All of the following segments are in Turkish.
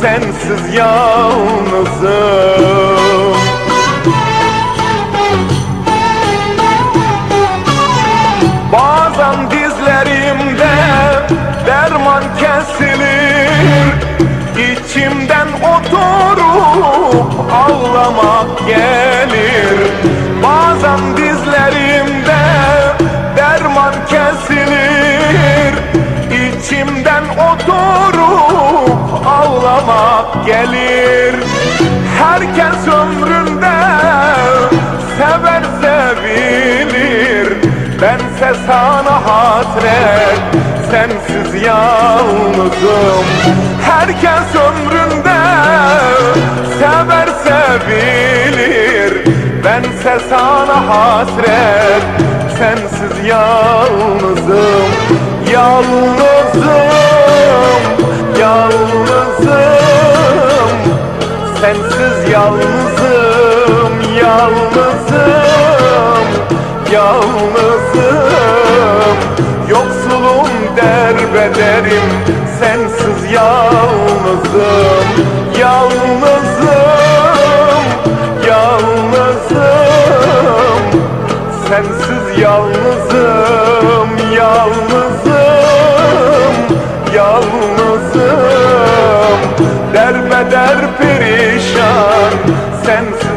sensiz yalnızım. Bazen dizlerimde derman kesilir. İçimden oturup ağlamak gelir gelir. Herkes ömründe sever sevilir. Bense sana hasret sensiz yalnızım. Herkes ömründe sever sevilir. Bense sana hasret sensiz yalnızım. Yalnızım, yalnızım Sensiz yalnızım, yalnızım Yalnızım. Yoksulum derbederim Sensiz yalnızım Yalnızım Yalnızım. Sensiz yalnızım Yalnızım Derbeder perişan. Sensiz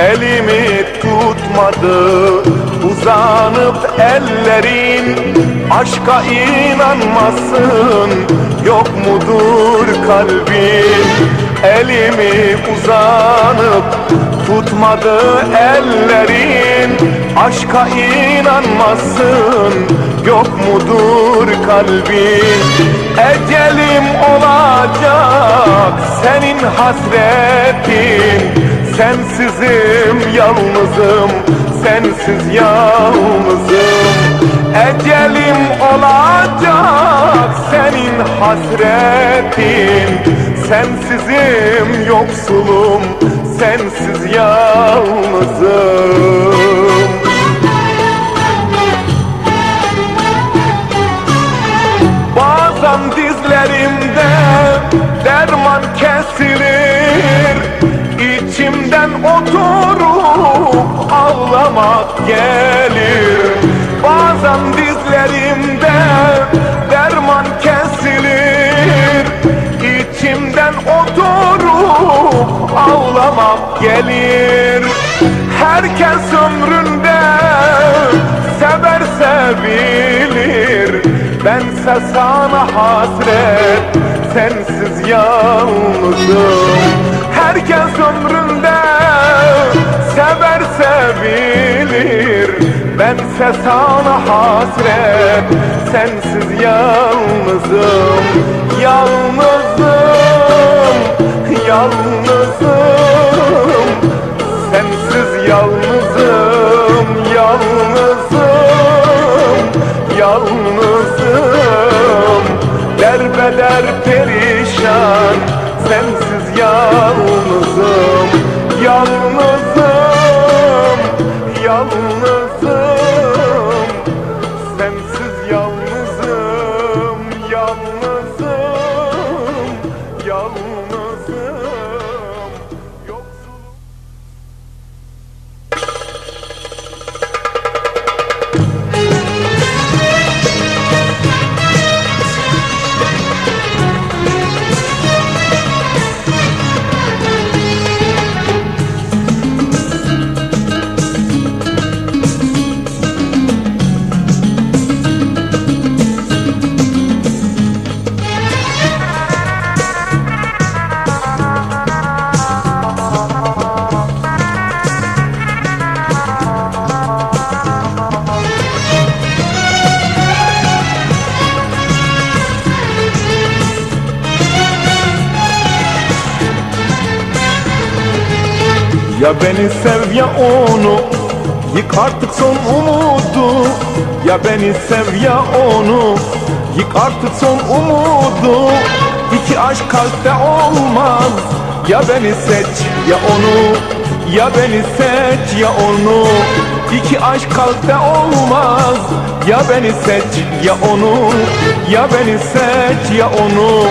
Elimi tutmadı. Uzanıp ellerin Aşka inanmasın. Yok mudur kalbin? Elimi uzanıp tutmadı ellerin Aşka inanmasın. Yok mudur kalbin? Ecelim olacak senin hasretin Sensizim yalnızım sensiz yalnızım. Ecelim olacak senin hasretin. Sensizim yoksulum sensiz yalnızım. Bazen dizlerimde derman kesilir oturup ağlamak gelir. Bazen dizlerimde derman kesilir. İçimden oturup ağlamak gelir. Herkes ömründe sever sevilir. Bense sana hasret sensiz yalnızım. Herkes ömründe sever sevilir. Bense sana hasret. Sensiz yalnızım Yalnızım, yalnızım. Sensiz yalnızım, yalnızım Yalnızım. Derbeder perişan Sensiz yalnızım Yalnızım Yalnızım Ya beni sev ya onu. Yık artık son umudu. Ya beni sev ya onu. Yık artık son umudu. İki aşk kalpte olmaz. Ya beni seç ya onu. Ya beni seç ya onu. İki aşk kalpte olmaz. Ya beni seç ya onu. Ya beni seç ya onu.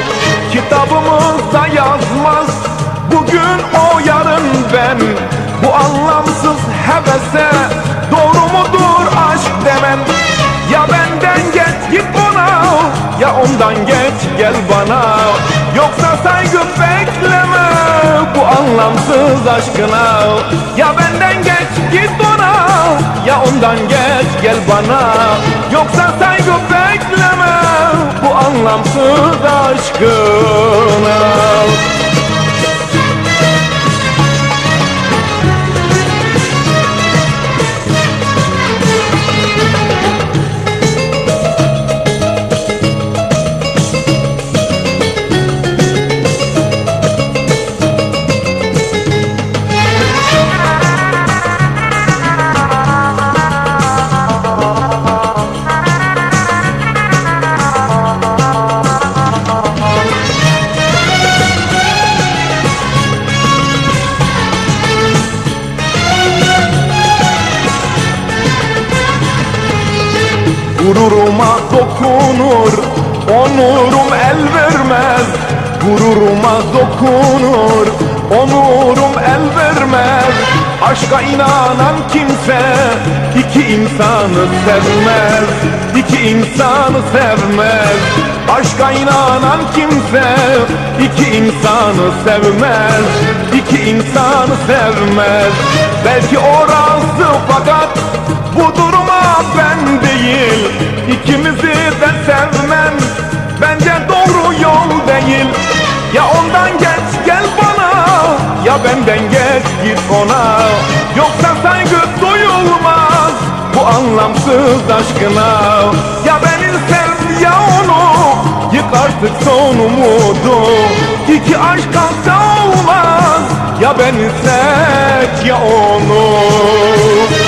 Kitabımızda yazmaz Bugün o yarın ben. Bu anlamsız hevese Doğru mudur aşk demen Ya benden geç git ona Ya ondan geç gel bana. Yoksa saygı bekleme Bu anlamsız aşkına. Ya benden geç git ona Ya ondan geç gel bana. Yoksa saygı bekleme Bu anlamsız aşkına dokunur Onurum el vermez. Aşka inanan kimse iki insanı sevmez İki insanı sevmez. Aşka inanan kimse iki insanı sevmez İki insanı sevmez. Belki o razı fakat bu duruma ben değil İkimizi de sevmem Ya benden geç git ona. Yoksa saygı duyulmaz Bu anlamsız aşkına. Ya beni sev ya onu. Yık artık son umudu. İki aşk kalsa olmaz. Ya beni seç ya onu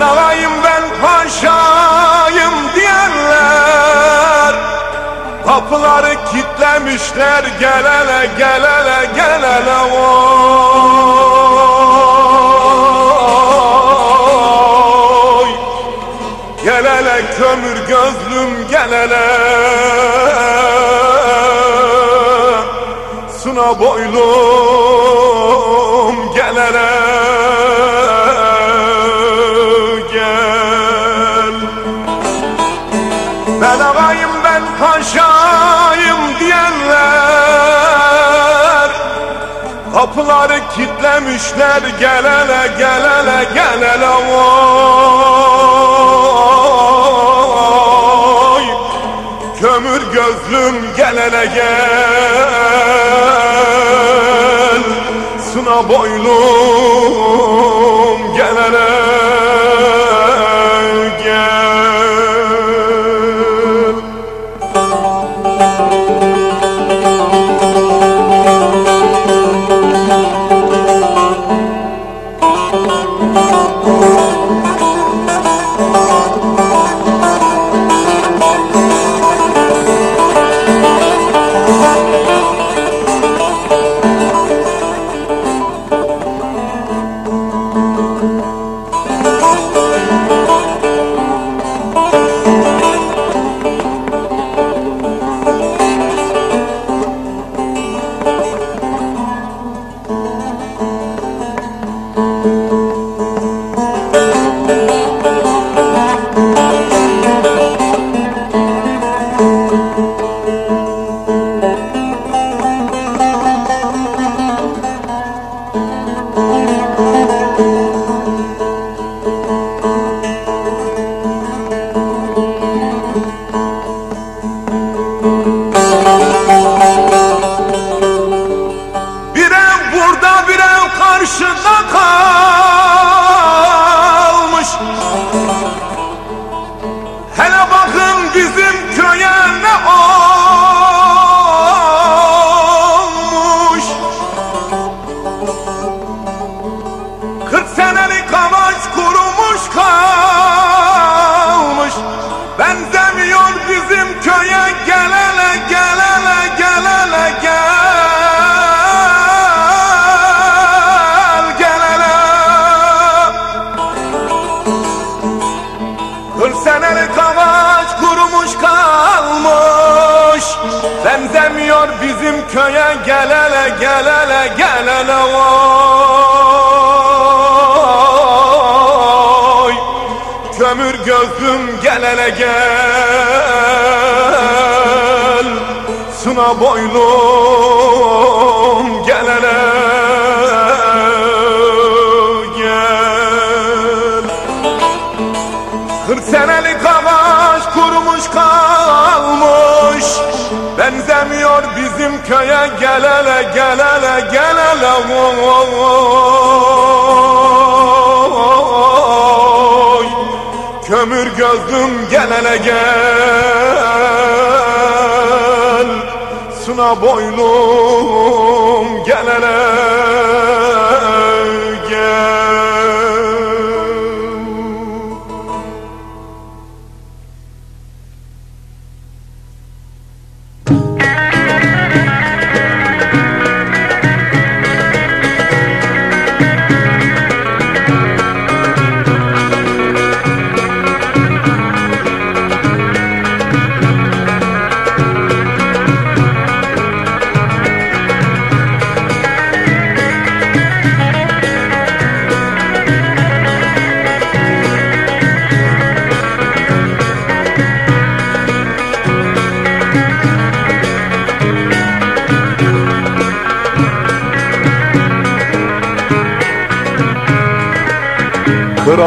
Ben ağayım ben paşayım diyenler. Kapıları kilitlemişler gel hele gel hele gel hele vay Gel hele kömür gözlüm gel hele Suna boylum gel Kapıları kitlemişler gel hele gel hele vay Kömür gözlüm gel gel. Suna boylum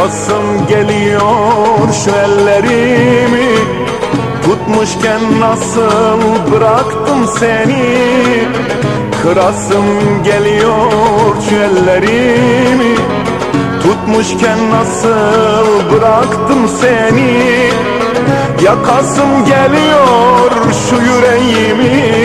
Kırasım geliyor şu ellerimi. Tutmuşken nasıl bıraktım seni? Kırasım geliyor şu ellerimi. Tutmuşken nasıl bıraktım seni? Yakasım geliyor şu yüreğimi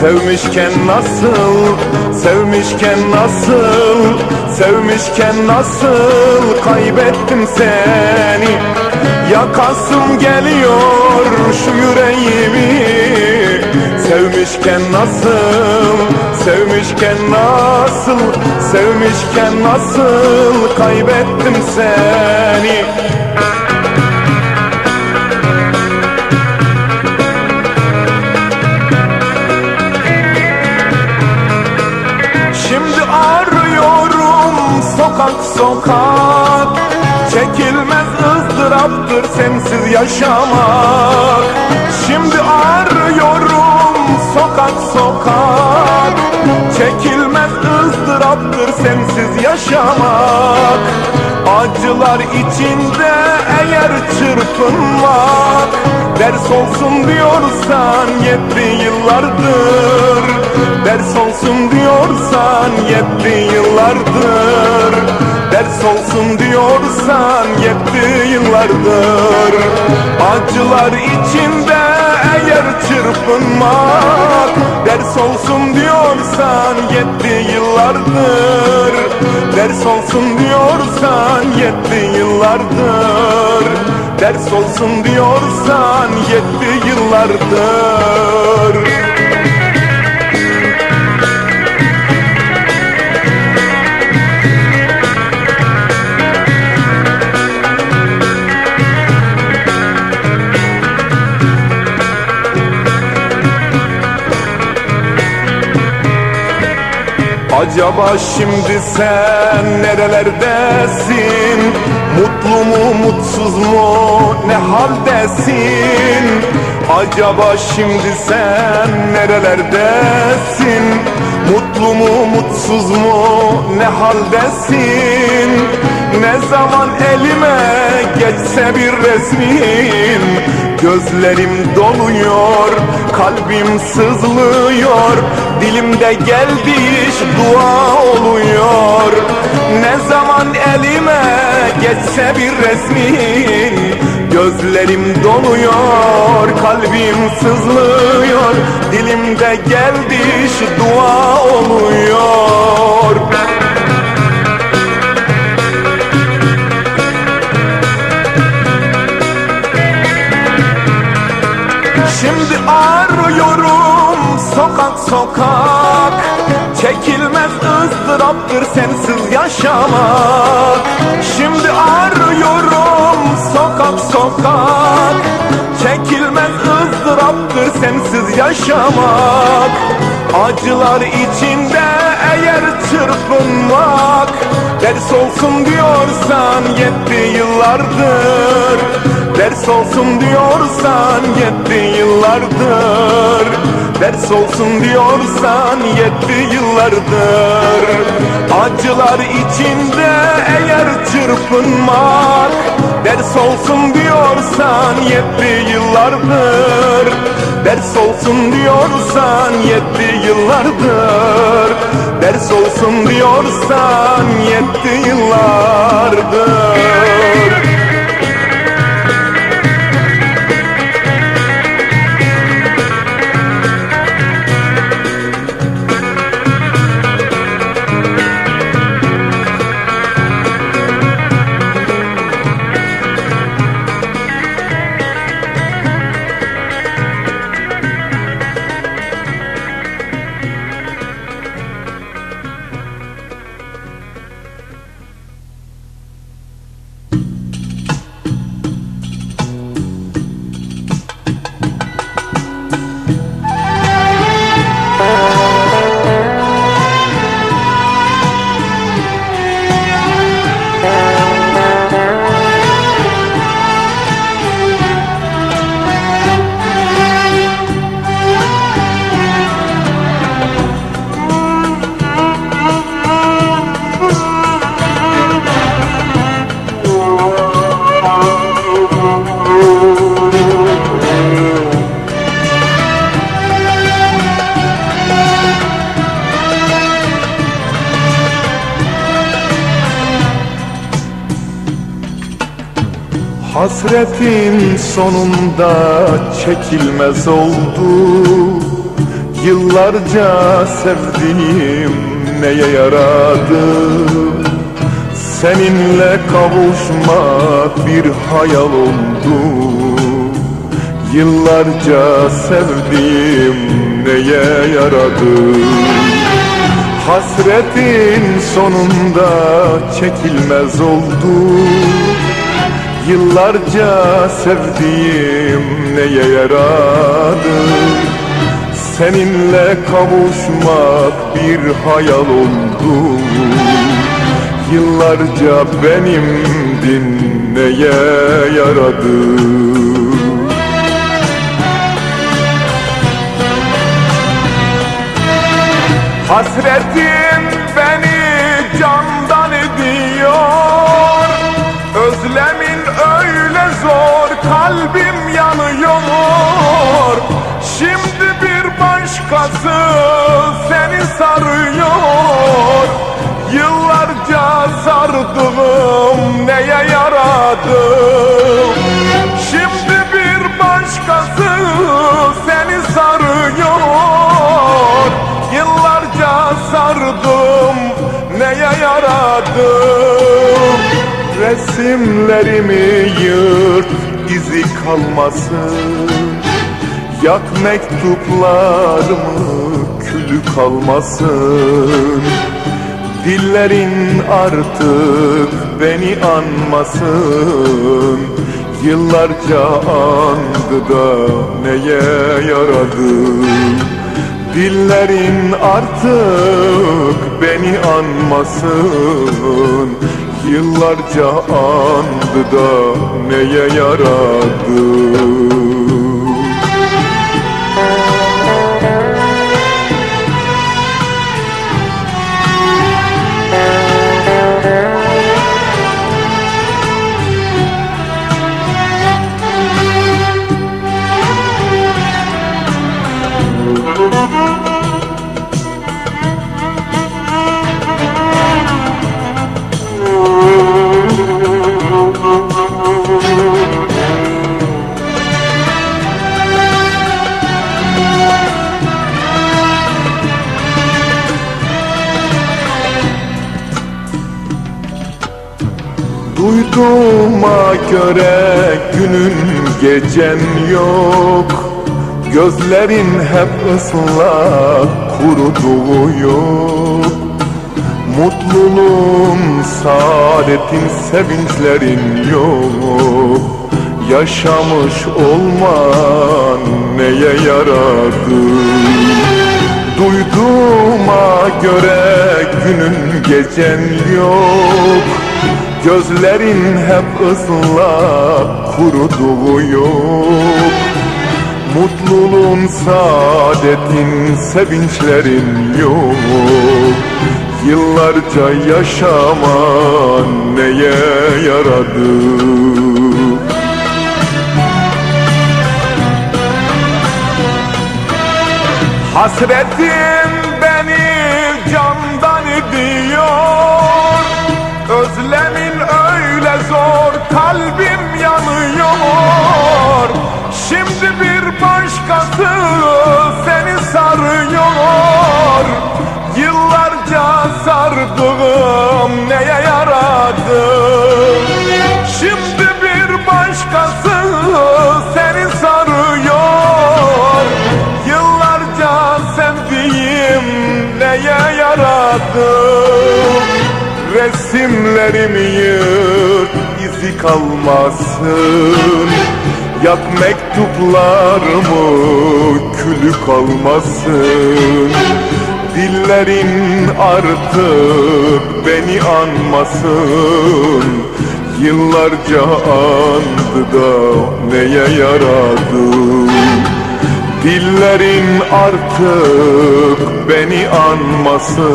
Sevmişken nasıl, sevmişken nasıl Sevmişken nasıl kaybettim seni? Yakasım geliyor şu yüreğimi. Sevmişken nasıl, sevmişken nasıl Sevmişken nasıl kaybettim seni sokak. Çekilmez ızdıraptır sensiz yaşamak. Şimdi arıyorum sokak sokak. Çekilmez ızdıraptır sensiz yaşamak. Acılar içinde eğer çırpınmak Ders olsun diyorsan yetti yıllardır. Ders olsun diyorsan yetti yıllardır. Ders olsun diyorsan yetti yıllardır. Acılar içinde eğer çırpınmak. Ders olsun diyorsan yetti yıllardır. Ders olsun diyorsan yetti yıllardır. Ders olsun diyorsan yetti yıllardır Acaba şimdi sen nerelerdesin? Mutlu mu mutsuz mu ne haldesin? Acaba şimdi sen nerelerdesin? Mutlu mu mutsuz mu ne haldesin? Ne zaman elime geçse bir resmin? Gözlerim doluyor, kalbim sızlıyor Dilimde geldiş dua oluyor. Ne zaman elime geçse bir resmin Gözlerim doluyor, kalbim sızlıyor. Dilimde geldiş dua oluyor. Şimdi arıyorum sokak. Çekilmez ızdıraptır sensiz yaşamak. Şimdi arıyorum sokak sokak. Çekilmez ızdıraptır sensiz yaşamak. Acılar içinde eğer çırpınmak Ders olsun diyorsan yetti yıllardır. Ders olsun diyorsan yetti yıllardır Ders olsun diyorsan yetti yıllardır. Acılar içinde eğer çırpınmak. Ders olsun diyorsan yetti yıllardır. Ders olsun diyorsan yetti yıllardır. Ders olsun diyorsan yetti yıllardır Hasretin sonunda çekilmez oldu. Yıllarca sevdiğim neye yaradı? Seninle kavuşmak bir hayal oldu. Yıllarca sevdiğim neye yaradı? Hasretin sonunda çekilmez oldu Yıllarca sevdiğim neye yaradı? Seninle kavuşmak bir hayal oldu. Yıllarca benimdin neye yaradı? Hasretin beni candan ediyor. Özlemin sarıyor. Yıllarca sardığım neye yaradı Şimdi bir başkası seni sarıyor. Yıllarca sardım neye yaradı Resimlerimi yırt izi kalmasın. Yak mektuplarımı külü kalmasın. Dillerin artık beni anmasın. Yıllarca andı da neye yaradı? Dillerin artık beni anmasın. Yıllarca andı da neye yaradı göre günün gecen yok. Gözlerin hep ıslak kuruduğu yok. Mutluluğun, saadetin, sevinçlerin yok. Yaşamış olman neye yaradı? Duyduğuma göre günün gecen yok Gözlerin hep ıslak kuruduğu yok Mutluluğun, saadetin, sevinçlerin yok. Yıllarca yaşaman neye yaradı? Hasretin beni candan ediyor. Özlemin sardığım neye yaradı Şimdi bir başkası seni sarıyor. Yıllarca sevdiğim neye yaradı Resimlerimi yırt izi kalmasın? Yak mektuplarımı külü kalmasın Dillerin artık beni anmasın. Yıllarca andı da neye yaradı? Dillerin artık beni anmasın.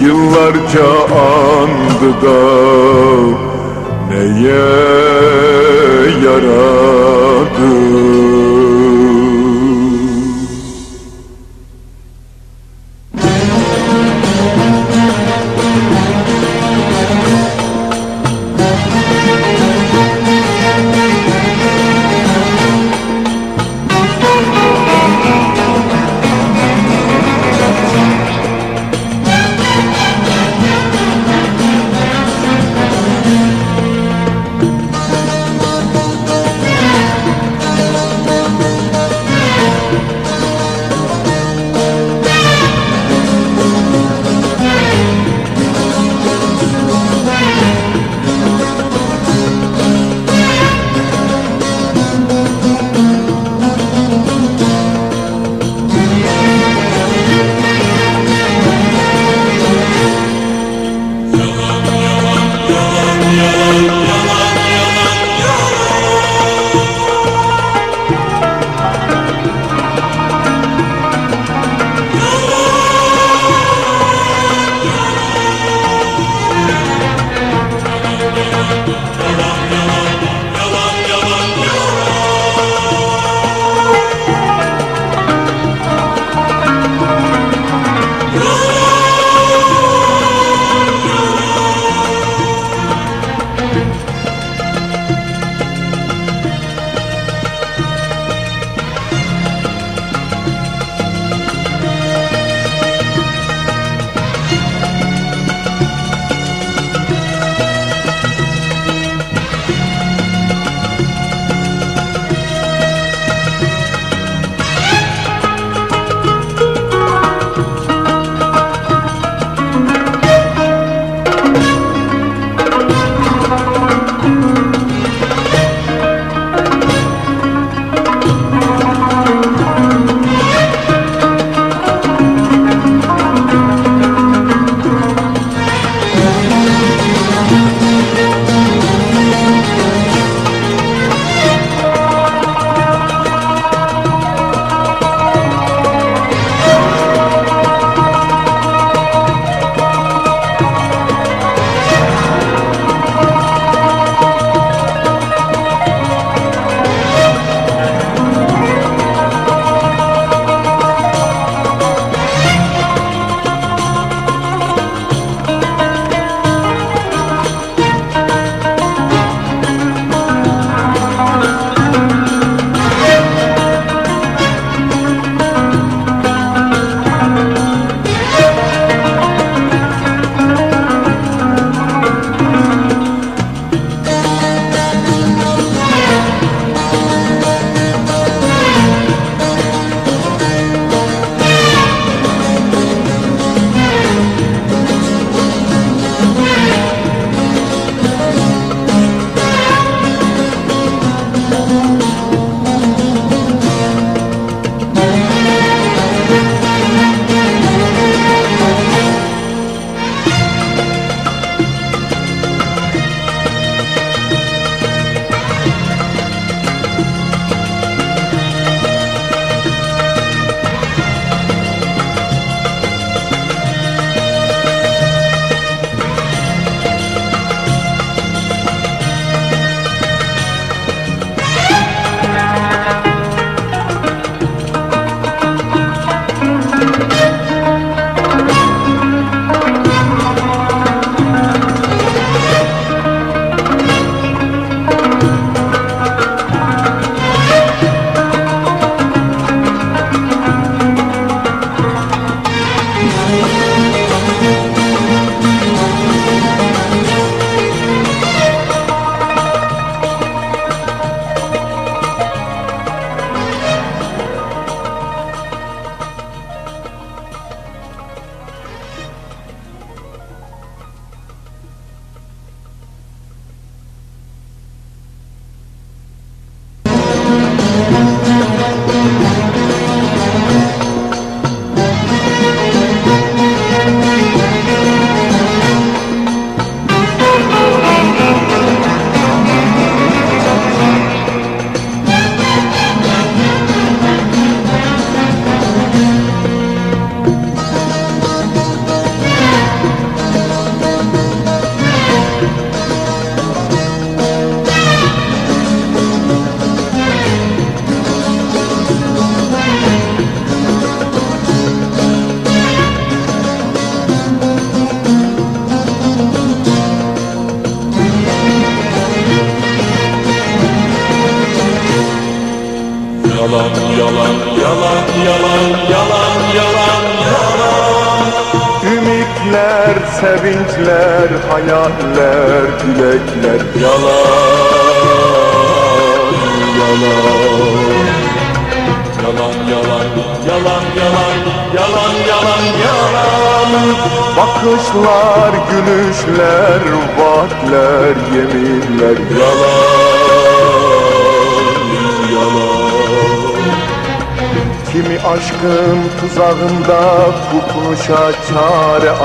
Yıllarca andı da neye yaradı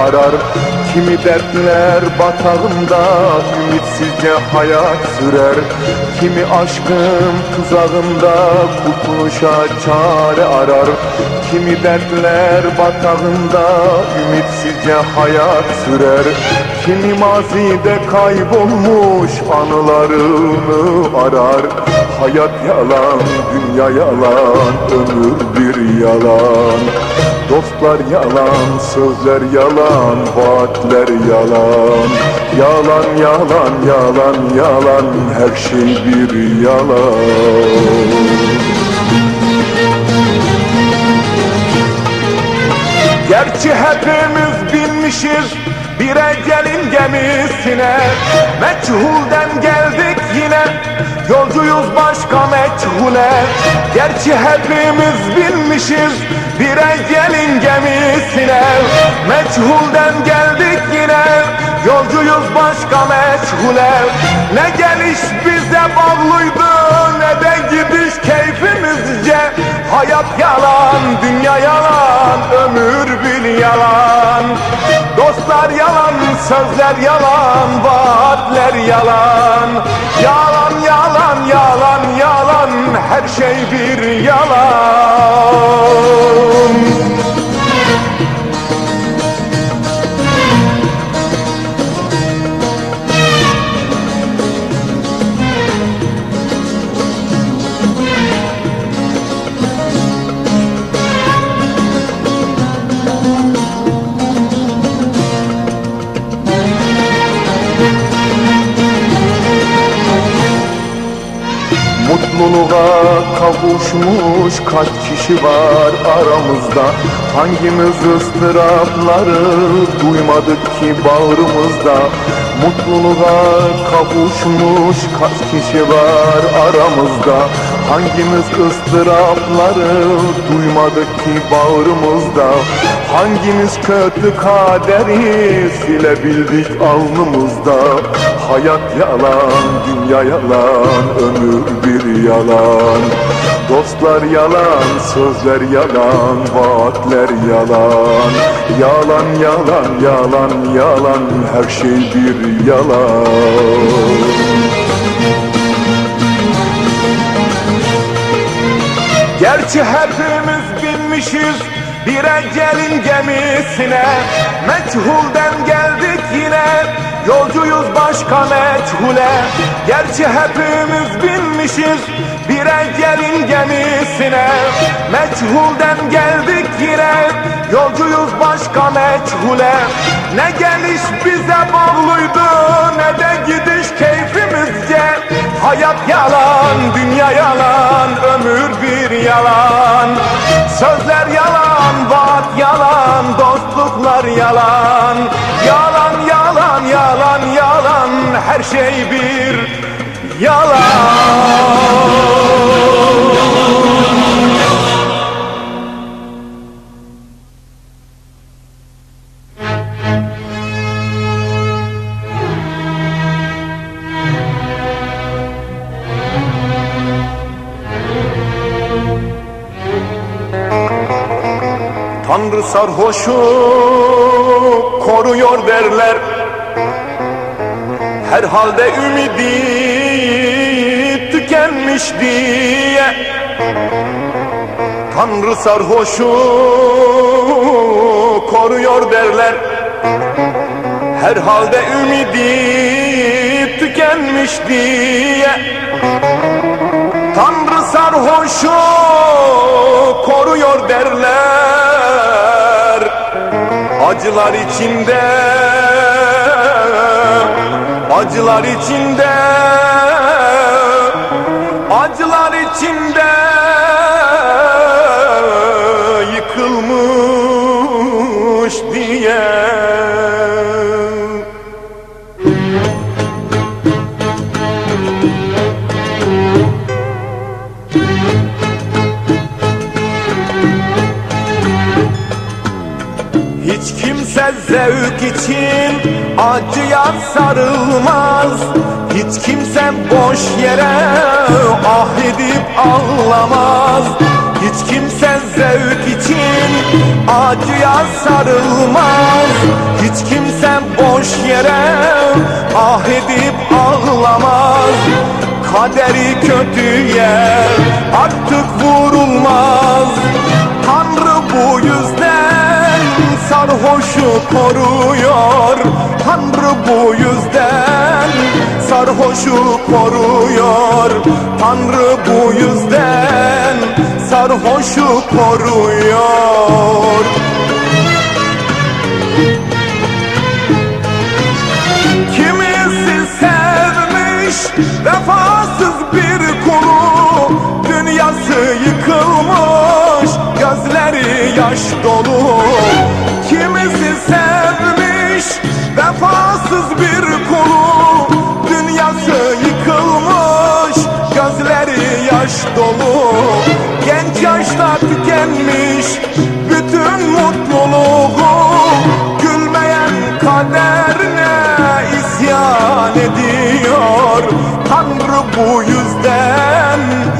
arar. Kimi dertler batağında ümitsizce hayat sürer. Kimi aşkın tuzağında tutmuşa çare arar. Kimi dertler batağında ümitsizce hayat sürer Kimi mazide kaybolmuş anılarını arar. Hayat yalan, dünya yalan, ömür bir yalan. Dostlar yalan, sözler yalan, vaatler yalan. Yalan, yalan, yalan, yalan, her şey bir yalan. Gerçi hepimiz binmişiz bir ecelin gemisine. Meçhulden geldik yine Yolcuyuz başka meçhule. Gerçi hepimiz binmişiz bir ecelin gemisine. Meçhulden geldik yine Yolcuyuz başka meçhule. Ne geliş bize bağlıydı ne de gidiş keyfimizce Hayat yalan, dünya yalan, ömür bir yalan. Dostlar yalan, sözler yalan, vaatler yalan. Yalan, yalan, yalan, yalan, her şey bir yalan Mutluluğa kavuşmuş kaç kişi var aramızda? Hangimiz ıstırapları duymadık ki bağrımızda? Mutluluğa kavuşmuş kaç kişi var aramızda? Hangimiz ıstırapları duymadık ki bağrımızda Hangimiz kötü kaderi silebildik alnımızda. Hayat yalan, dünya yalan, ömür bir yalan. Dostlar yalan, sözler yalan, vaatler yalan. Yalan, yalan, yalan, yalan, her şey bir yalan. Gerçi hepimiz binmişiz bir ecelin gemisine Meçhulden geldik yine. Yolcuyuz başka meçhule Gerçi hepimiz binmişiz bir ecelin gemisine Meçhulden geldik yine. Yolcuyuz başka meçhule Ne geliş bize bağlıydı ne de gidiş keyfimizce Hayat yalan, dünya yalan, ömür bir yalan. Sözler yalan, vaat yalan, dostluklar yalan. Yalan, yalan, yalan, yalan, her şey bir yalan Tanrı sarhoşu koruyor derler. Herhalde ümidi tükenmiş diye. Tanrı sarhoşu koruyor derler. Herhalde ümidi tükenmiş diye. Tanrı sarhoşu koruyor derler Acılar içinde Acılar içinde zevk için acıya sarılmaz. Hiç kimse boş yere ah edip ağlamaz. Hiç kimse zevk için acıya sarılmaz. Hiç kimse boş yere ah edip ağlamaz. Kaderi kötüye artık vurulmaz. Tanrı bu yüzden sarhoşu koruyor Tanrı bu yüzden. Sarhoşu koruyor Tanrı bu yüzden. Sarhoşu koruyor. Kimisi sevmiş vefasız bir kulu. Dünyası yıkılmış gözleri yaş dolu vefasız bir kulu. Dünyası yıkılmış gözleri yaş dolu. Genç yaşta tükenmiş bütün mutluluğu. Gülmeyen kaderine isyan ediyor. Tanrı bu yüzden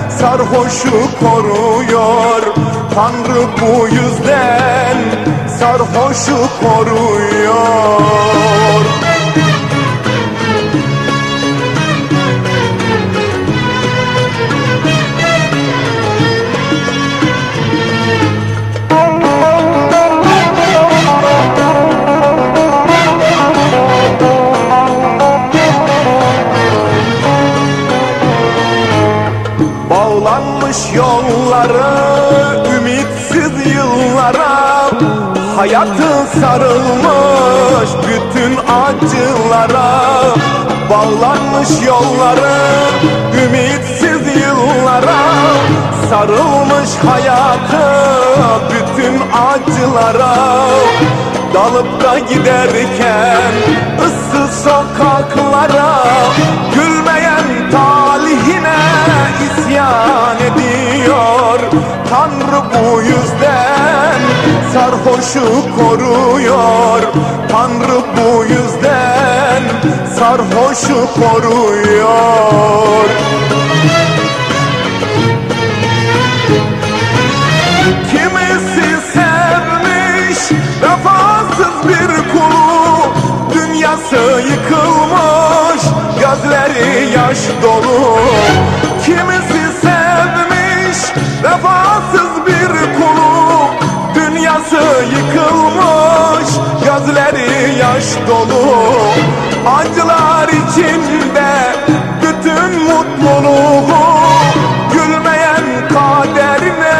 sarhoşu koruyor Tanrı bu yüzden sarhoşu koruyor. Bağlanmış yolları Hayatı sarılmış bütün acılara Bağlanmış yolları ümitsiz yıllara. Sarılmış hayatı bütün acılara. Dalıp da giderken ıssız sokaklara Gülmeyen talihine isyan ediyor. Tanrı bu yüzden sarhoşu koruyor. Tanrı bu yüzden sarhoşu koruyor. Kimisi sevmiş vefasız bir kulu. Dünyası yıkılmış gözleri yaş dolu. Kimisi yaş dolu. Acılar içinde bütün mutluluğu Gülmeyen kaderine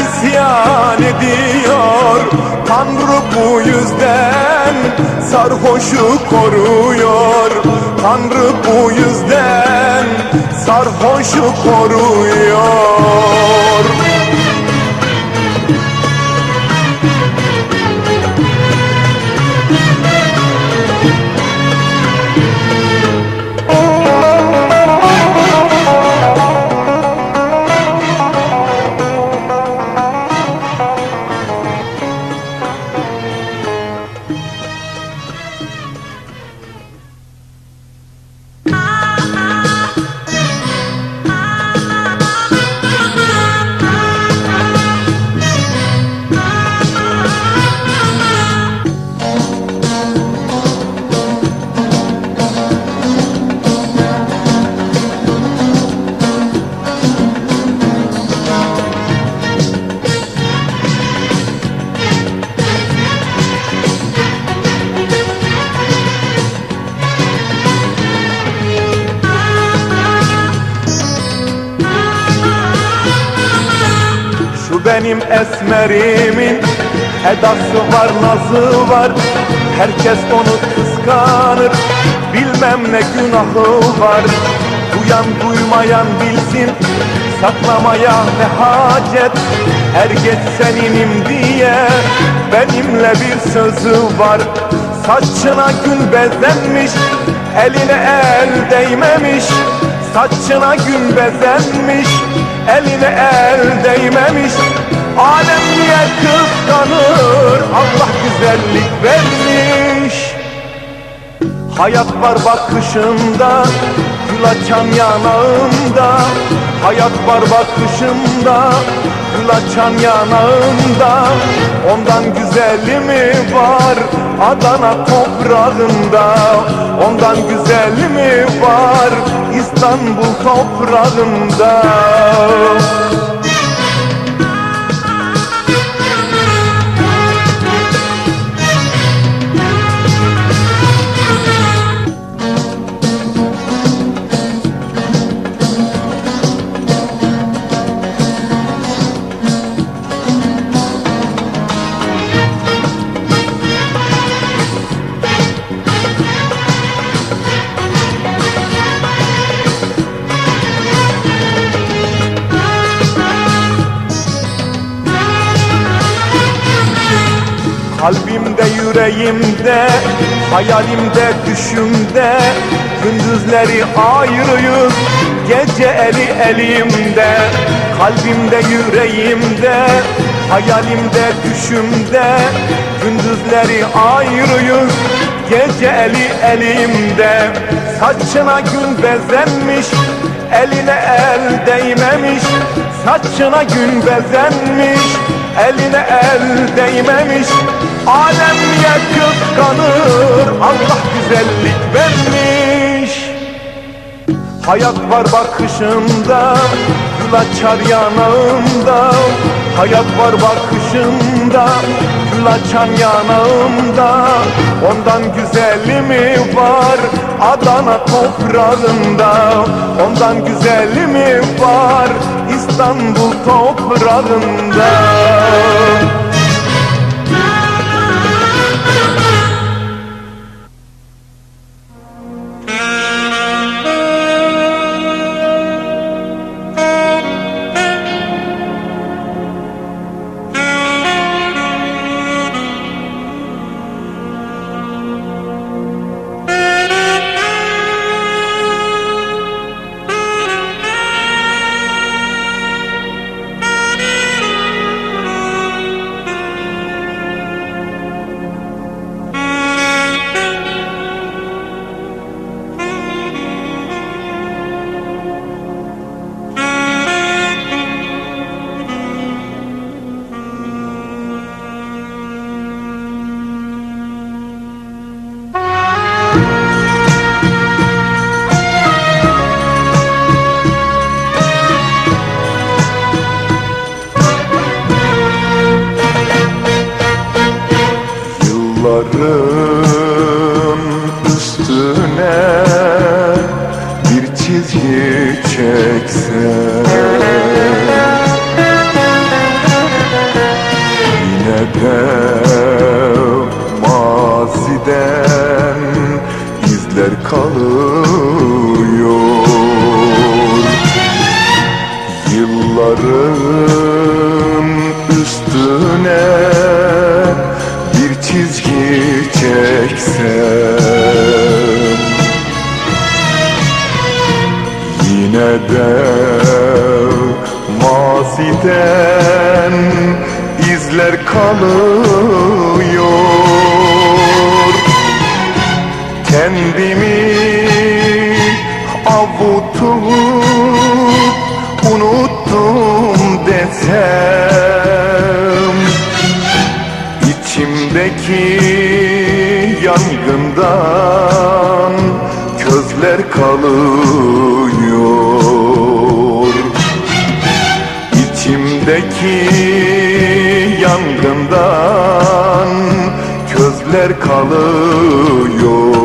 isyan ediyor. Tanrı bu yüzden sarhoşu koruyor. Tanrı bu yüzden sarhoşu koruyor esmerimin edası var nazı var. Herkes onu kıskanır. Bilmem ne günahı var. Duyan duymayan bilsin. Saklamaya ne hacet Er geç seninim diye benimle bir sözü var. Saçına gün bezenmiş eline el değmemiş. Saçına gün bezenmiş Eline el değmemiş Alem niye kıskanır? Allah güzellik vermiş. Hayat var bakışında Gül açan yanağında. Hayat var bakışında Gül açan yanağında. Ondan güzeli mi var Adana toprağında? Ondan güzeli mi var İstanbul toprağında yüreğimde Hayalimde düşümde Gündüzleri ayrıyız Gece eli elimde Kalbimde yüreğimde Hayalimde düşümde Gündüzleri ayrıyız Gece eli elimde. Saçına gün bezenmiş Eline el değmemiş Saçına gün bezenmiş Eline el değmemiş Alem ya kıskanır Allah güzellik vermiş. Hayat var bakışında Gül açar yanağımda Hayat var bakışında Gül açan yanağımda Ondan güzeli mi var Adana toprağında? Ondan güzeli mi var İstanbul toprağında Kendimi avutup unuttum desem İçimdeki yangından közler kalıyor. İçimdeki yangından közler kalıyor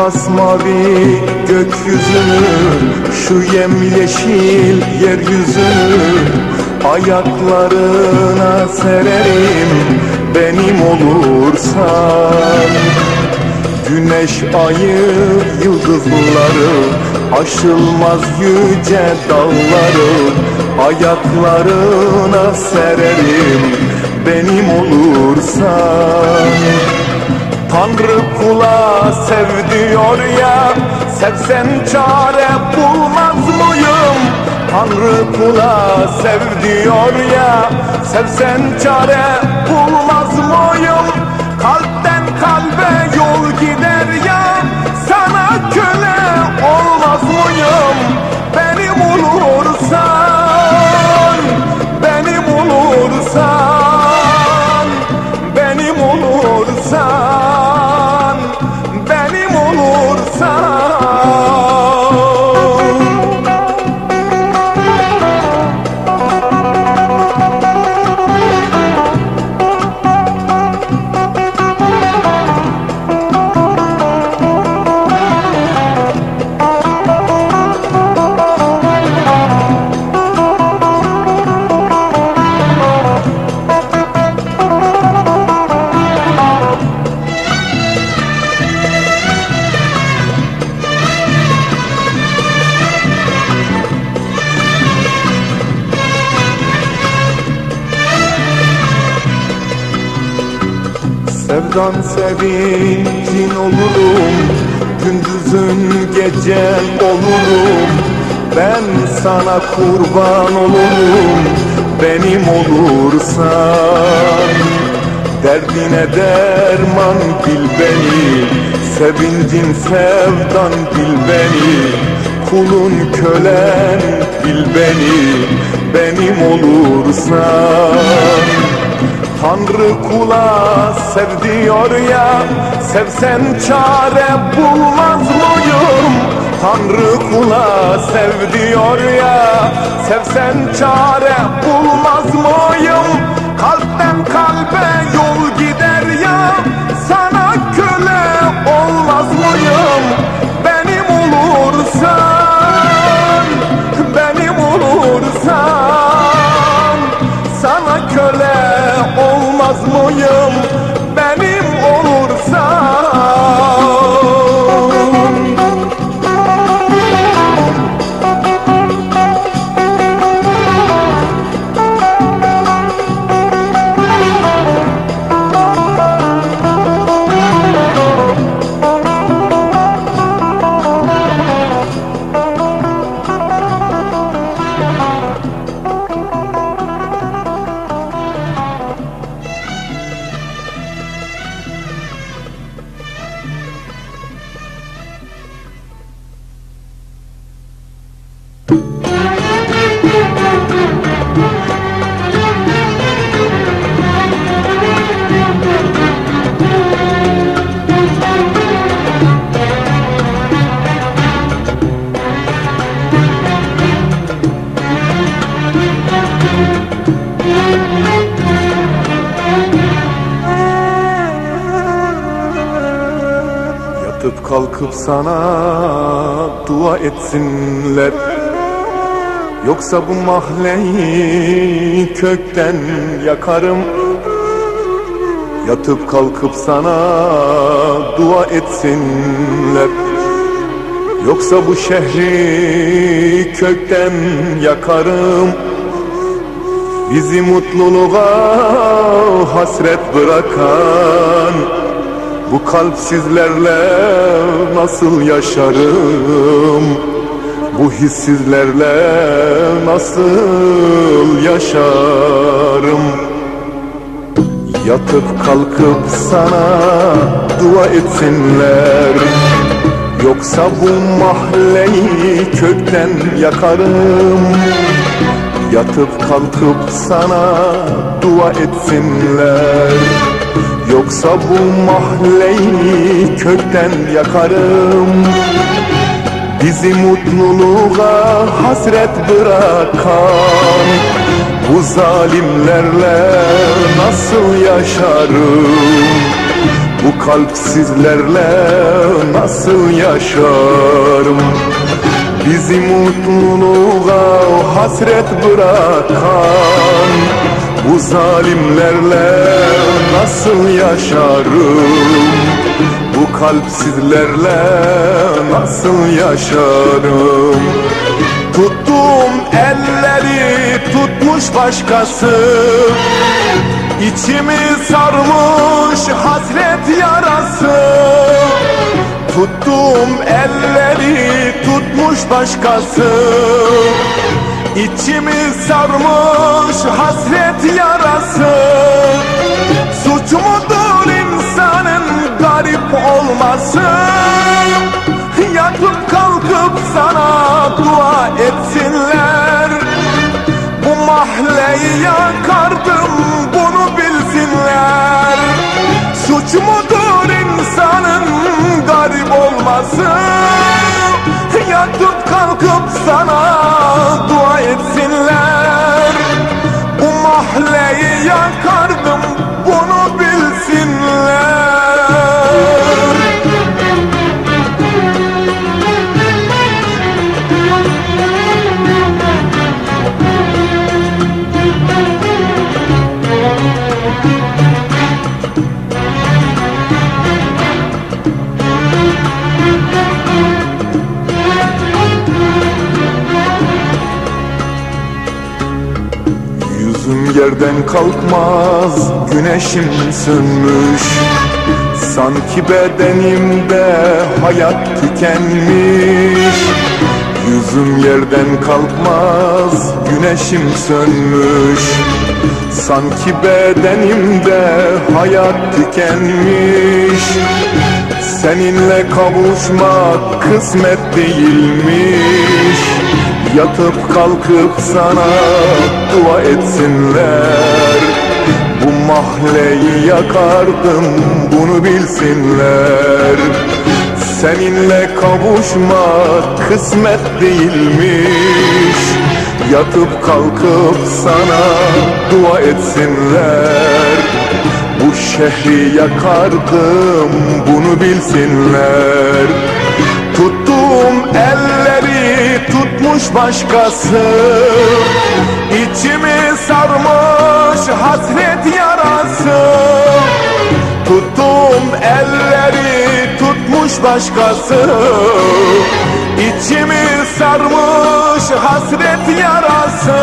masmavi gökyüzünü Şu yemyeşil yeryüzünü Ayaklarına sererim benim olursan Güneş, ayı, yıldızları Aşılmaz yüce dağları. Ayaklarına sererim benim olursan Tanrı kula sev diyor ya Sevsen çare bulmaz mıyım? Tanrı kula sev diyor ya Sevsen çare bulmaz mıyım? Gecen olurum. Ben sana kurban olurum. Benim olursan Derdine derman bil beni. Sevincin sevdan bil beni. Kulun kölen bil beni. Benim olursan Tanrı kula sev diyor ya Sevsen çare bulmaz mıyım? Tanrı kula sev diyor ya Sevsen çare bulmaz mıyım? Sana dua etsinler. Yoksa bu mahalleyi kökten yakarım. Yatıp kalkıp sana dua etsinler. Yoksa bu şehri kökten yakarım. Bizi mutluluğa hasret bırakan Bu kalpsizlerle nasıl yaşarım? Bu hissizlerle nasıl yaşarım? Yatıp kalkıp sana dua etsinler. Yoksa bu mahalleyi kökten yakarım. Yatıp kalkıp sana dua etsinler Yoksa bu mahalleyi kökten yakarım. Bizi mutluluğa hasret bırakan Bu zalimlerle nasıl yaşarım? Bu kalpsizlerle nasıl yaşarım? Bizi mutluluğa hasret bırakan Bu zalimlerle nasıl yaşarım? Bu kalpsizlerle nasıl yaşarım? Tuttuğum elleri tutmuş başkası. İçimi sarmış hasret yarası. Tuttuğum elleri tutmuş başkası İçimi sarmış hasret yarası. Suç mudur insanın garip olması? Yatıp kalkıp sana dua etsinler. Bu mahalleyi yakardım bunu bilsinler. Suç mudur insanın garip olması? Yatıp kalkıp sana dua etsinler yerden kalkmaz Güneşim sönmüş. Sanki bedenimde hayat tükenmiş. Yüzüm yerden kalkmaz Güneşim sönmüş. Sanki bedenimde hayat tükenmiş. Seninle kavuşmak kısmet değilmiş Yatıp kalkıp sana dua etsinler. Bu mahalleyi yakardım bunu bilsinler. Seninle kavuşmak kısmet değilmiş. Yatıp kalkıp sana dua etsinler. Bu şehri yakardım bunu bilsinler tutmuş başkası. İçimi sarmış hasret yarası. Tuttuğum elleri tutmuş başkası. İçimi sarmış hasret yarası